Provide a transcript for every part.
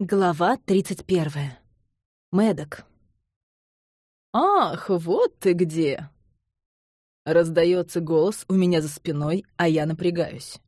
Глава 31. Мэддок. «Ах, вот ты где!» Раздается голос у меня за спиной, а я напрягаюсь.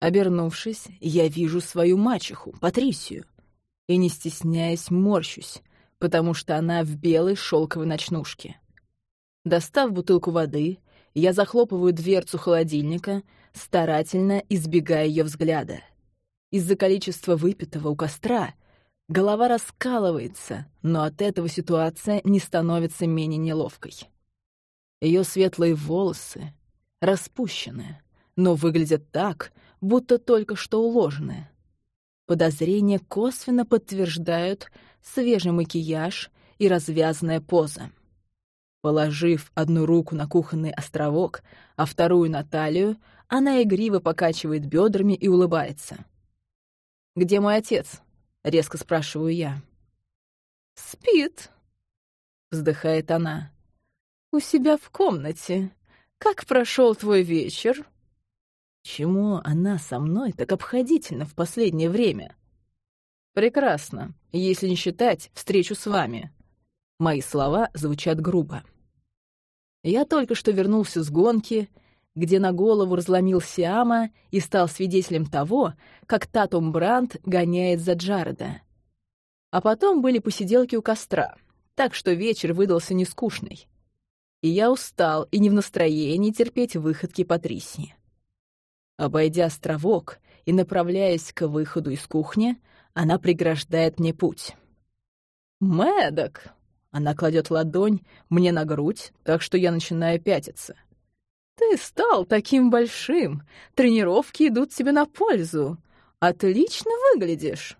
Обернувшись, я вижу свою мачеху, Патрисию, и, не стесняясь, морщусь, потому что она в белой шелковой ночнушке. Достав бутылку воды, я захлопываю дверцу холодильника, старательно избегая ее взгляда — из-за количества выпитого у костра голова раскалывается, но от этого ситуация не становится менее неловкой. Ее светлые волосы распущены, но выглядят так, будто только что уложены. Подозрения косвенно подтверждают свежий макияж и развязанная поза. Положив одну руку на кухонный островок, а вторую на талию, она игриво покачивает бедрами и улыбается — «Где мой отец?» — резко спрашиваю я. «Спит», — вздыхает она. «У себя в комнате. Как прошел твой вечер?» Чему она со мной так обходительна в последнее время? Прекрасно, если не считать встречу с вами. Мои слова звучат грубо. Я только что вернулся с гонки — где на голову разломил Сиама и стал свидетелем того, как Татум Бранд гоняет за Джареда. А потом были посиделки у костра, так что вечер выдался нескучный. И я устал и не в настроении терпеть выходки Патрисии. Обойдя островок и направляясь к выходу из кухни, она преграждает мне путь. «Мэддок!» Она кладет ладонь мне на грудь, так что я начинаю пятиться — «Ты стал таким большим. Тренировки идут тебе на пользу. Отлично выглядишь».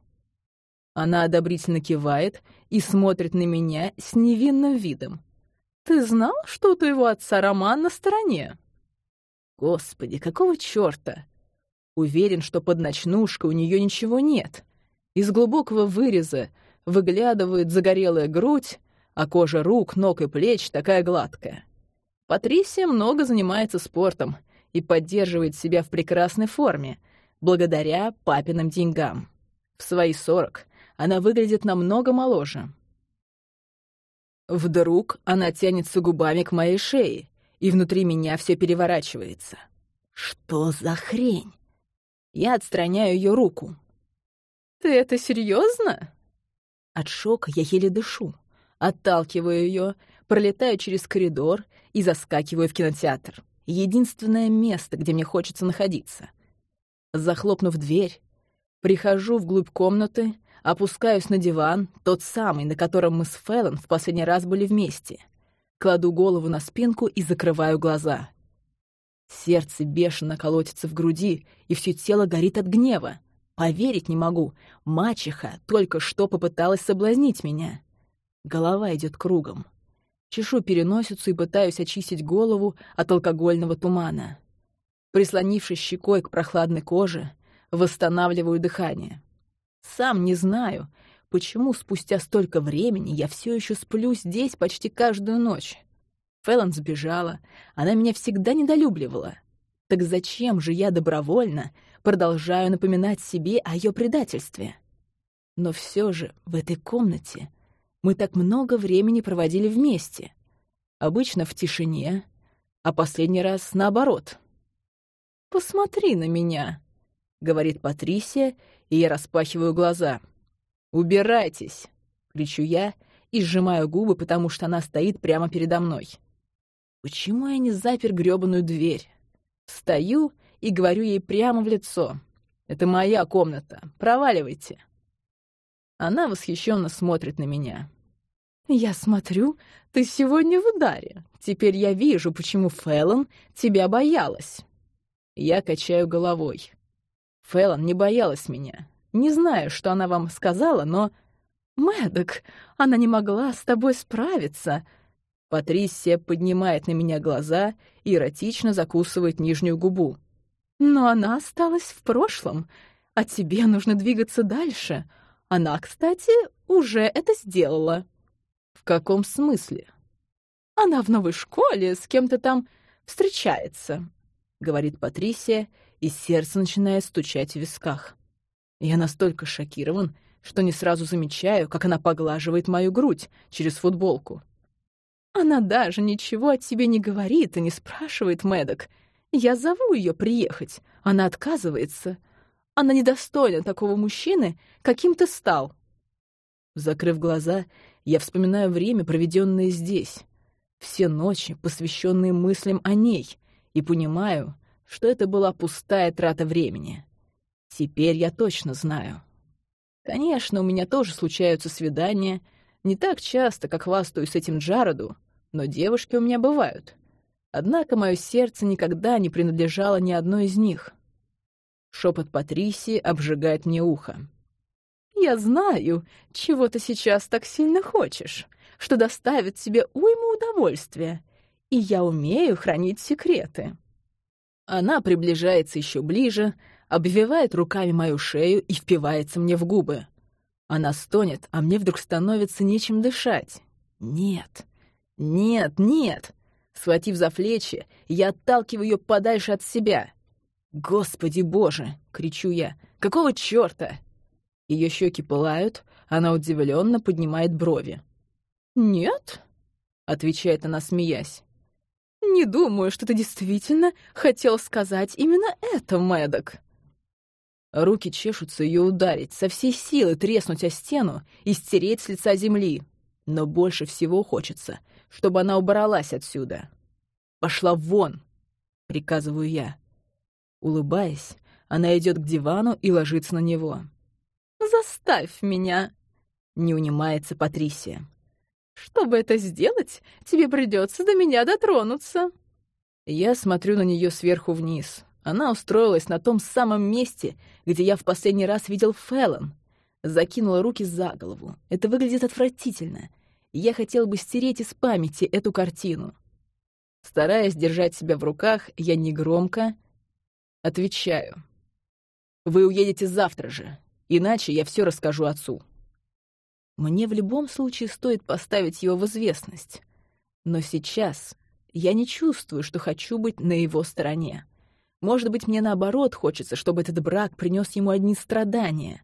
Она одобрительно кивает и смотрит на меня с невинным видом. «Ты знал, что у твоего отца роман на стороне?» «Господи, какого чёрта?» Уверен, что под ночнушкой у неё ничего нет. Из глубокого выреза выглядывает загорелая грудь, а кожа рук, ног и плеч такая гладкая. Патрисия много занимается спортом и поддерживает себя в прекрасной форме, благодаря папиным деньгам. В свои сорок она выглядит намного моложе. Вдруг она тянется губами к моей шее, и внутри меня все переворачивается. Что за хрень? Я отстраняю ее руку. «Ты это серьезно? От шока я еле дышу. Отталкиваю ее, пролетаю через коридор и заскакиваю в кинотеатр. Единственное место, где мне хочется находиться. Захлопнув дверь, прихожу вглубь комнаты, опускаюсь на диван, тот самый, на котором мы с Фэллон в последний раз были вместе. Кладу голову на спинку и закрываю глаза. Сердце бешено колотится в груди, и все тело горит от гнева. Поверить не могу. Мачеха только что попыталась соблазнить меня. Голова идет кругом. Чешу переносицу и пытаюсь очистить голову от алкогольного тумана. Прислонившись щекой к прохладной коже, восстанавливаю дыхание. Сам не знаю, почему спустя столько времени я все еще сплю здесь почти каждую ночь. Фэллон сбежала, она меня всегда недолюбливала. Так зачем же я добровольно продолжаю напоминать себе о ее предательстве? Но все же в этой комнате мы так много времени проводили вместе. Обычно в тишине, а последний раз наоборот. «Посмотри на меня», — говорит Патрисия, и я распахиваю глаза. «Убирайтесь!» — кричу я и сжимаю губы, потому что она стоит прямо передо мной. Почему я не запер грёбаную дверь? Стою и говорю ей прямо в лицо. «Это моя комната. Проваливайте!» Она восхищенно смотрит на меня. «Я смотрю, ты сегодня в ударе. Теперь я вижу, почему Фэллон тебя боялась». Я качаю головой. Фэллон не боялась меня. Не знаю, что она вам сказала, но... «Мэддок, она не могла с тобой справиться». Патрисия поднимает на меня глаза и эротично закусывает нижнюю губу. «Но она осталась в прошлом, а тебе нужно двигаться дальше. Она, кстати, уже это сделала». «В каком смысле?» «Она в новой школе, с кем-то там встречается», — говорит Патрисия, и сердце начинает стучать в висках. Я настолько шокирован, что не сразу замечаю, как она поглаживает мою грудь через футболку. Она даже ничего о тебе не говорит и не спрашивает Мэддок. Я зову ее приехать. Она отказывается. Она недостойна такого мужчины, каким ты стал. Закрыв глаза, я вспоминаю время, проведенное здесь. Все ночи, посвященные мыслям о ней, и понимаю, что это была пустая трата времени. Теперь я точно знаю. Конечно, у меня тоже случаются свидания, не так часто, как хвастаюсь этим Джароду, но девушки у меня бывают. Однако мое сердце никогда не принадлежало ни одной из них. Шепот Патрисии обжигает мне ухо. «Я знаю, чего ты сейчас так сильно хочешь, что доставит тебе уйму удовольствия, и я умею хранить секреты». Она приближается еще ближе, обвивает руками мою шею и впивается мне в губы. Она стонет, а мне вдруг становится нечем дышать. Нет, нет, нет. Схватив за плечи, я отталкиваю ее подальше от себя. «Господи боже!» — кричу я. «Какого чёрта?» Ее щеки пылают, она удивленно поднимает брови. «Нет?» — отвечает она, смеясь. «Не думаю, что ты действительно хотел сказать именно это, Мэддок». Руки чешутся ее ударить, со всей силы треснуть о стену и стереть с лица земли. Но больше всего хочется, чтобы она убралась отсюда. «Пошла вон!» — приказываю я. Улыбаясь, она идет к дивану и ложится на него. «Заставь меня!» — не унимается Патрисия. «Чтобы это сделать, тебе придется до меня дотронуться». Я смотрю на нее сверху вниз. Она устроилась на том самом месте, где я в последний раз видел Фэллон. Закинула руки за голову. Это выглядит отвратительно. Я хотел бы стереть из памяти эту картину. Стараясь держать себя в руках, я негромко отвечаю. «Вы уедете завтра же, иначе я все расскажу отцу». Мне в любом случае стоит поставить его в известность. Но сейчас я не чувствую, что хочу быть на его стороне. Может быть, мне наоборот хочется, чтобы этот брак принес ему одни страдания.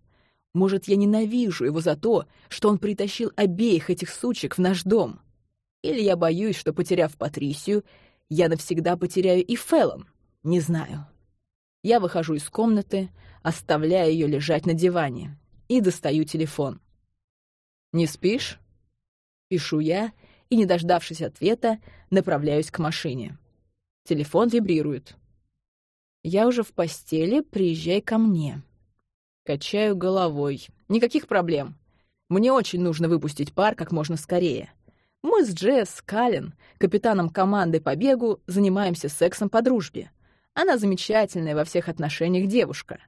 Может, я ненавижу его за то, что он притащил обеих этих сучек в наш дом. Или я боюсь, что, потеряв Патрисию, я навсегда потеряю и Феллон. Не знаю. Я выхожу из комнаты, оставляя ее лежать на диване, и достаю телефон. «Не спишь?» Пишу я, и, не дождавшись ответа, направляюсь к машине. Телефон вибрирует. «Я уже в постели, приезжай ко мне». Качаю головой. Никаких проблем. Мне очень нужно выпустить пар как можно скорее. Мы с Джесс Каллен, капитаном команды по бегу, занимаемся сексом по дружбе. Она замечательная во всех отношениях девушка.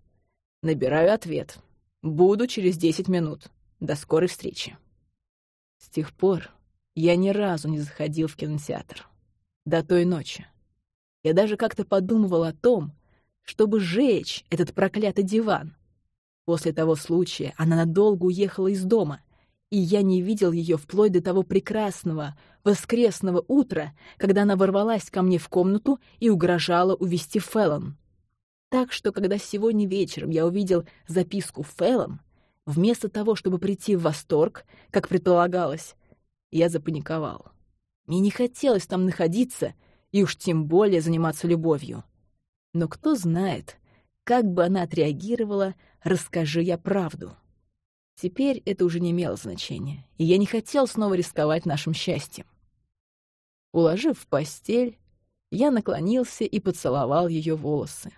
Набираю ответ. Буду через 10 минут. До скорой встречи. С тех пор я ни разу не заходил в кинотеатр. До той ночи. Я даже как-то подумывал о том, чтобы сжечь этот проклятый диван. После того случая она надолго уехала из дома, и я не видел ее вплоть до того прекрасного воскресного утра, когда она ворвалась ко мне в комнату и угрожала увести Фэллон. Так что, когда сегодня вечером я увидел записку Фэллон, Вместо того, чтобы прийти в восторг, как предполагалось, я запаниковал. Мне не хотелось там находиться и уж тем более заниматься любовью. Но кто знает, как бы она отреагировала, расскажи я правду. Теперь это уже не имело значения, и я не хотел снова рисковать нашим счастьем. Уложив в постель, я наклонился и поцеловал ее волосы.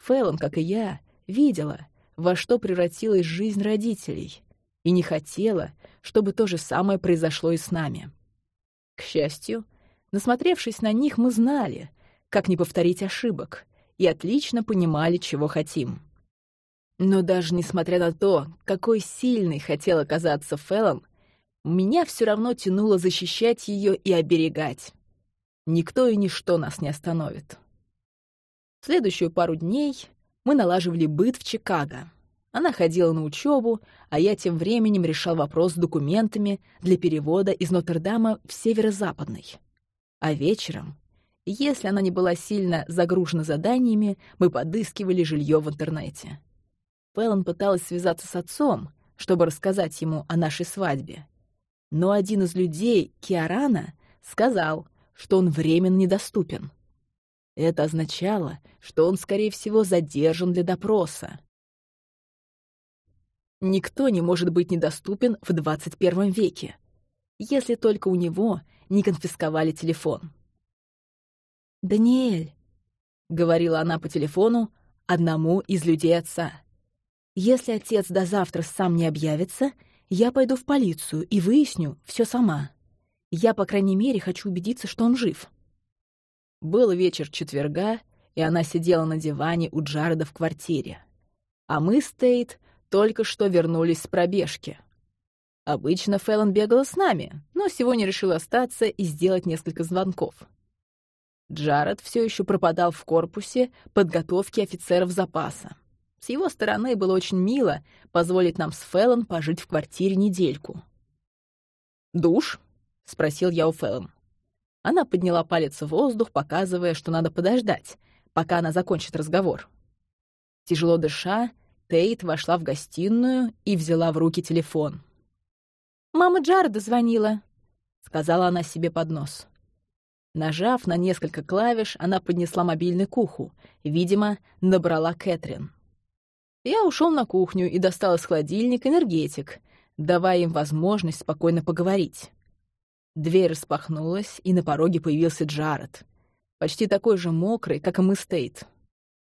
Фэллон, как и я, видела, во что превратилась жизнь родителей, и не хотела, чтобы то же самое произошло и с нами. К счастью, насмотревшись на них, мы знали, как не повторить ошибок, и отлично понимали, чего хотим. Но даже несмотря на то, какой сильной хотел оказаться Фэллон, меня все равно тянуло защищать ее и оберегать. Никто и ничто нас не остановит. Следующую пару дней мы налаживали быт в Чикаго. Она ходила на учебу, а я тем временем решал вопрос с документами для перевода из Нотр-Дама в северо-западный. А вечером, если она не была сильно загружена заданиями, мы подыскивали жилье в интернете. Фэллон пыталась связаться с отцом, чтобы рассказать ему о нашей свадьбе. Но один из людей, Киарана, сказал, что он временно недоступен. Это означало, что он, скорее всего, задержан для допроса. Никто не может быть недоступен в 21 веке, если только у него не конфисковали телефон. «Даниэль», — говорила она по телефону одному из людей отца, «если отец до завтра сам не объявится, я пойду в полицию и выясню все сама. Я, по крайней мере, хочу убедиться, что он жив». Был вечер четверга, и она сидела на диване у Джареда в квартире. А мы с Тейт только что вернулись с пробежки. Обычно Фэллон бегала с нами, но сегодня решила остаться и сделать несколько звонков. Джаред все еще пропадал в корпусе подготовки офицеров запаса. С его стороны было очень мило позволить нам с Фэллон пожить в квартире недельку. «Душ?» — спросил я у Фэллон. Она подняла палец в воздух, показывая, что надо подождать, пока она закончит разговор. Тяжело дыша, Тейт вошла в гостиную и взяла в руки телефон. «Мама Джареда звонила», — сказала она себе под нос. Нажав на несколько клавиш, она поднесла мобильный к уху. Видимо, набрала Кэтрин. Я ушел на кухню и достал из холодильника энергетик, давая им возможность спокойно поговорить. Дверь распахнулась, и на пороге появился Джаред. Почти такой же мокрый, как и мы с Тейт.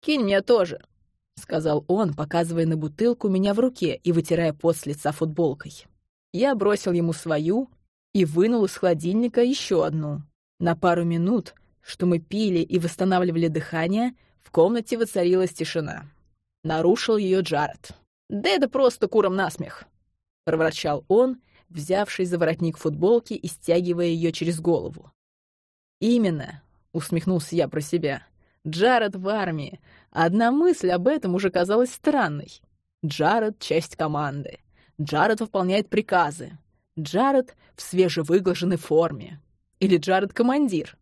«Кинь меня тоже», — сказал он, показывая на бутылку меня в руке и вытирая пот с лица футболкой. Я бросил ему свою и вынул из холодильника еще одну. На пару минут, что мы пили и восстанавливали дыхание, в комнате воцарилась тишина. Нарушил ее Джаред. «Да это просто куром насмех!» — проворчал он, взявшись за воротник футболки и стягивая ее через голову. «Именно!» — усмехнулся я про себя — Джаред в армии. Одна мысль об этом уже казалась странной. Джаред — часть команды. Джаред выполняет приказы. Джаред в свежевыглаженной форме. Или Джаред — командир.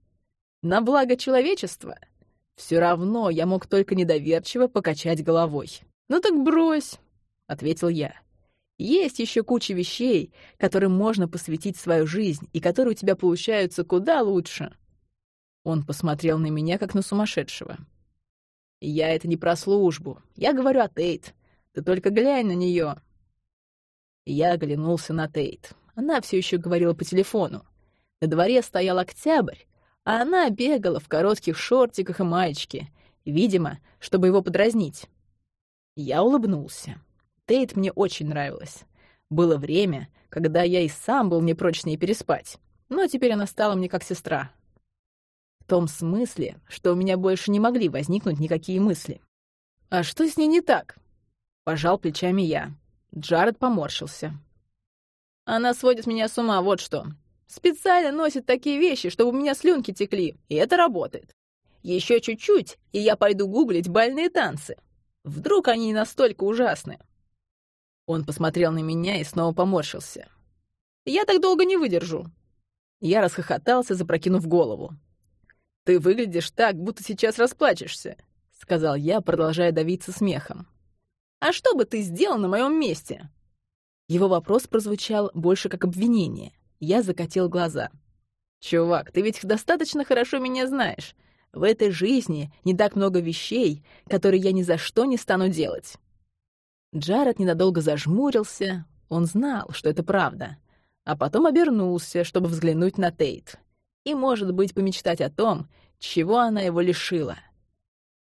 На благо человечества. Все равно я мог только недоверчиво покачать головой. «Ну так брось», — ответил я. «Есть еще куча вещей, которым можно посвятить свою жизнь и которые у тебя получаются куда лучше». Он посмотрел на меня, как на сумасшедшего. «Я это не про службу. Я говорю о Тейт. Ты только глянь на нее. Я оглянулся на Тейт. Она все еще говорила по телефону. На дворе стоял октябрь, а она бегала в коротких шортиках и маечке, видимо, чтобы его подразнить. Я улыбнулся. Тейт мне очень нравилась. Было время, когда я и сам был не прочь с ней переспать, но теперь она стала мне как сестра. В том смысле, что у меня больше не могли возникнуть никакие мысли. «А что с ней не так?» Пожал плечами я. Джаред поморщился. «Она сводит меня с ума, вот что. Специально носит такие вещи, чтобы у меня слюнки текли, и это работает. Еще чуть-чуть, и я пойду гуглить бальные танцы. Вдруг они не настолько ужасны?» Он посмотрел на меня и снова поморщился. «Я так долго не выдержу». Я расхохотался, запрокинув голову. «Ты выглядишь так, будто сейчас расплачешься», — сказал я, продолжая давиться смехом. «А что бы ты сделал на моем месте?» Его вопрос прозвучал больше как обвинение. Я закатил глаза. «Чувак, ты ведь достаточно хорошо меня знаешь. В этой жизни не так много вещей, которые я ни за что не стану делать». Джаред ненадолго зажмурился. Он знал, что это правда. А потом обернулся, чтобы взглянуть на Тейт и, может быть, помечтать о том, чего она его лишила.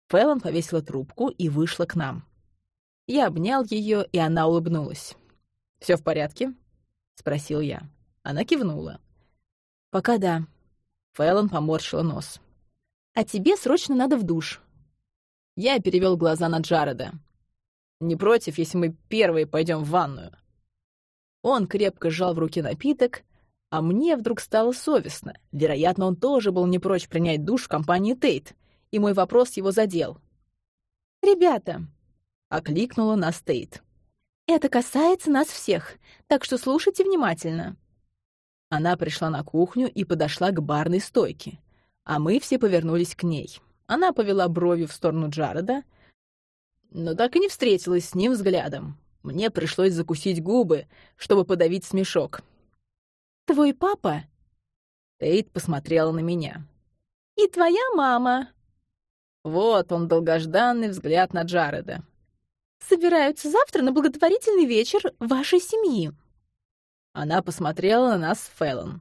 Фэллон повесила трубку и вышла к нам. Я обнял ее, и она улыбнулась. Все в порядке?» — спросил я. Она кивнула. «Пока да». Фэллон поморщила нос. «А тебе срочно надо в душ». Я перевел глаза на Джареда. «Не против, если мы первые пойдем в ванную?» Он крепко сжал в руке напиток, а мне вдруг стало совестно. Вероятно, он тоже был не прочь принять душ в компании Тейт, и мой вопрос его задел. «Ребята!» — окликнула нас Тейт. «Это касается нас всех, так что слушайте внимательно». Она пришла на кухню и подошла к барной стойке, а мы все повернулись к ней. Она повела бровью в сторону Джареда, но так и не встретилась с ним взглядом. Мне пришлось закусить губы, чтобы подавить смешок. «Твой папа?» Тейт посмотрела на меня. «И твоя мама?» Вот он, долгожданный взгляд на Джареда. «Собираются завтра на благотворительный вечер вашей семьи». Она посмотрела на нас с Фэллон.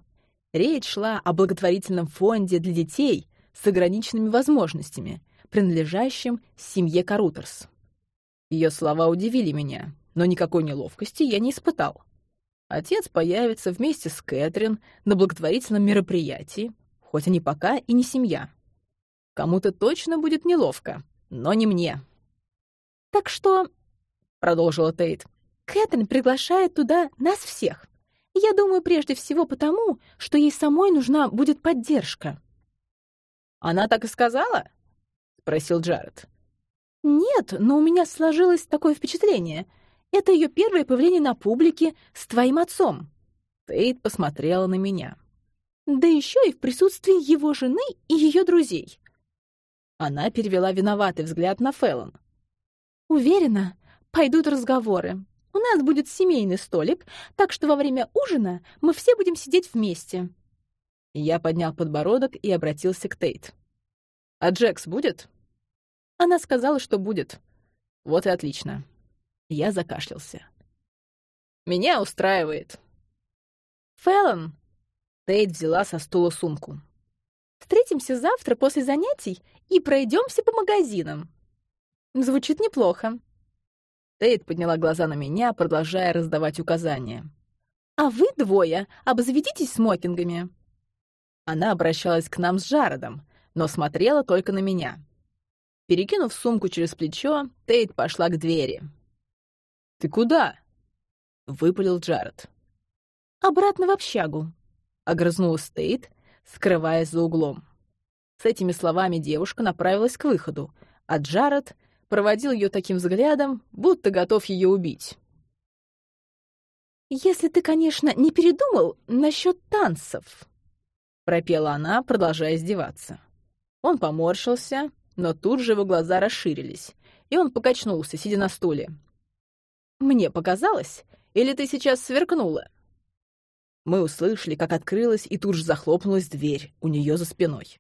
Речь шла о благотворительном фонде для детей с ограниченными возможностями, принадлежащем семье Карутерс. Ее слова удивили меня, но никакой неловкости я не испытал. Отец появится вместе с Кэтрин на благотворительном мероприятии, хоть они пока и не семья. Кому-то точно будет неловко, но не мне. «Так что...» — продолжила Тейт. «Кэтрин приглашает туда нас всех. Я думаю, прежде всего потому, что ей самой нужна будет поддержка». «Она так и сказала?» — спросил Джаред. «Нет, но у меня сложилось такое впечатление. Это ее первое появление на публике с твоим отцом». Тейт посмотрела на меня. «Да еще и в присутствии его жены и ее друзей». Она перевела виноватый взгляд на Фэллон. «Уверена, пойдут разговоры. У нас будет семейный столик, так что во время ужина мы все будем сидеть вместе». Я поднял подбородок и обратился к Тейт. «А Джекс будет?» Она сказала, что будет. Вот и отлично. Я закашлялся. «Меня устраивает». «Фэллон!» Тейт взяла со стула сумку. «Встретимся завтра после занятий и пройдемся по магазинам». Звучит неплохо. Тейт подняла глаза на меня, продолжая раздавать указания. «А вы двое обзаведитесь смокингами». Она обращалась к нам с Джаредом, но смотрела только на меня. Перекинув сумку через плечо, Тейт пошла к двери. «Ты куда?» — выпалил Джаред. «Обратно в общагу», — огрызнулась Тейт, скрываясь за углом. С этими словами девушка направилась к выходу, а Джаред проводил ее таким взглядом, будто готов ее убить. «Если ты, конечно, не передумал насчет танцев», — пропела она, продолжая издеваться. Он поморщился, но тут же его глаза расширились, и он покачнулся, сидя на стуле. «Мне показалось? Или ты сейчас сверкнула?» Мы услышали, как открылась и тут же захлопнулась дверь у нее за спиной.